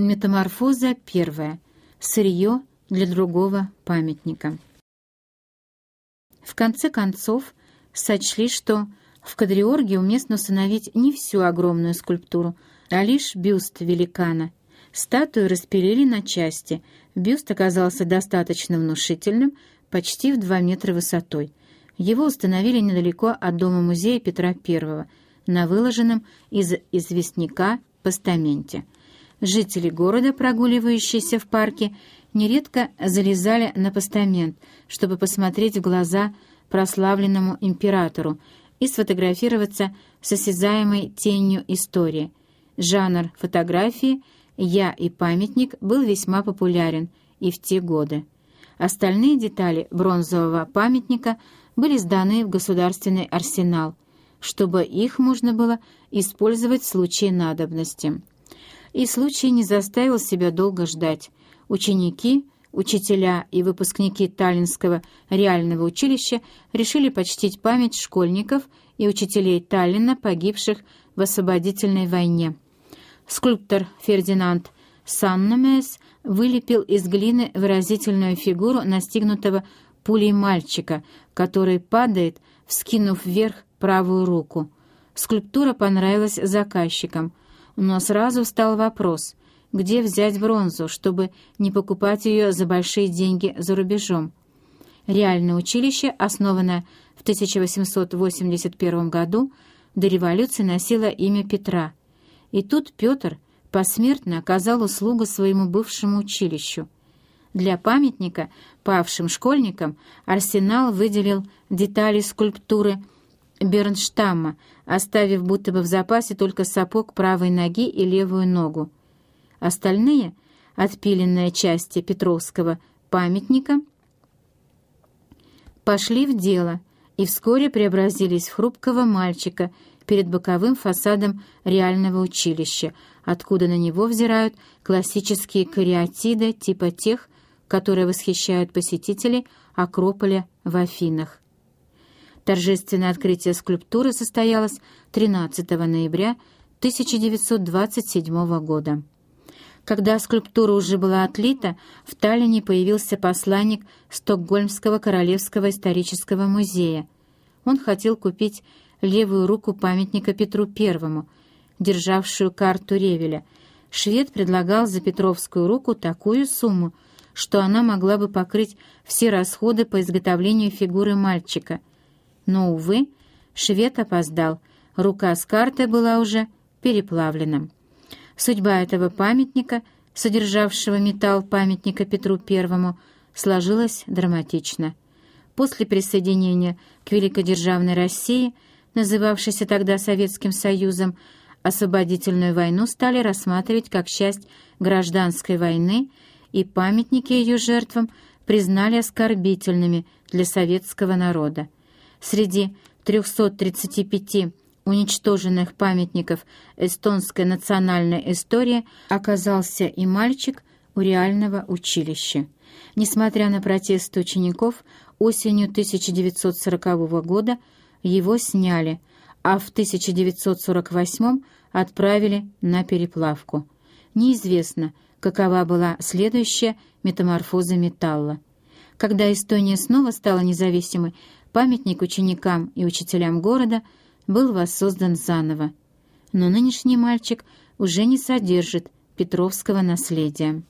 Метаморфоза первая. Сырье для другого памятника. В конце концов, сочли, что в Кадриорге уместно установить не всю огромную скульптуру, а лишь бюст великана. Статую распилили на части. Бюст оказался достаточно внушительным, почти в 2 метра высотой. Его установили недалеко от дома-музея Петра I, на выложенном из известняка постаменте – Жители города, прогуливающиеся в парке, нередко залезали на постамент, чтобы посмотреть в глаза прославленному императору и сфотографироваться с осязаемой тенью истории. Жанр фотографии «Я и памятник» был весьма популярен и в те годы. Остальные детали бронзового памятника были сданы в государственный арсенал, чтобы их можно было использовать в случае надобности и случай не заставил себя долго ждать. Ученики, учителя и выпускники Таллинского реального училища решили почтить память школьников и учителей Таллина, погибших в освободительной войне. Скульптор Фердинанд Санномес вылепил из глины выразительную фигуру настигнутого пулей мальчика, который падает, вскинув вверх правую руку. Скульптура понравилась заказчикам — но сразу встал вопрос, где взять бронзу, чтобы не покупать ее за большие деньги за рубежом. Реальное училище, основанное в 1881 году, до революции носило имя Петра. И тут Петр посмертно оказал услугу своему бывшему училищу. Для памятника павшим школьникам Арсенал выделил детали скульптуры Бернштамма, оставив будто бы в запасе только сапог правой ноги и левую ногу. Остальные, отпиленные части Петровского памятника, пошли в дело и вскоре преобразились в хрупкого мальчика перед боковым фасадом реального училища, откуда на него взирают классические кариатиды типа тех, которые восхищают посетителей Акрополя в Афинах. Торжественное открытие скульптуры состоялось 13 ноября 1927 года. Когда скульптура уже была отлита, в Таллине появился посланник Стокгольмского Королевского исторического музея. Он хотел купить левую руку памятника Петру I, державшую карту Ревеля. Швед предлагал за Петровскую руку такую сумму, что она могла бы покрыть все расходы по изготовлению фигуры мальчика — но, увы, швед опоздал, рука с картой была уже переплавлена. Судьба этого памятника, содержавшего металл памятника Петру Первому, сложилась драматично. После присоединения к великодержавной России, называвшейся тогда Советским Союзом, освободительную войну стали рассматривать как часть гражданской войны, и памятники ее жертвам признали оскорбительными для советского народа. Среди 335 уничтоженных памятников эстонской национальной истории оказался и мальчик у реального училища. Несмотря на протесты учеников, осенью 1940 года его сняли, а в 1948 отправили на переплавку. Неизвестно, какова была следующая метаморфоза металла. Когда Эстония снова стала независимой, памятник ученикам и учителям города был воссоздан заново. Но нынешний мальчик уже не содержит петровского наследия.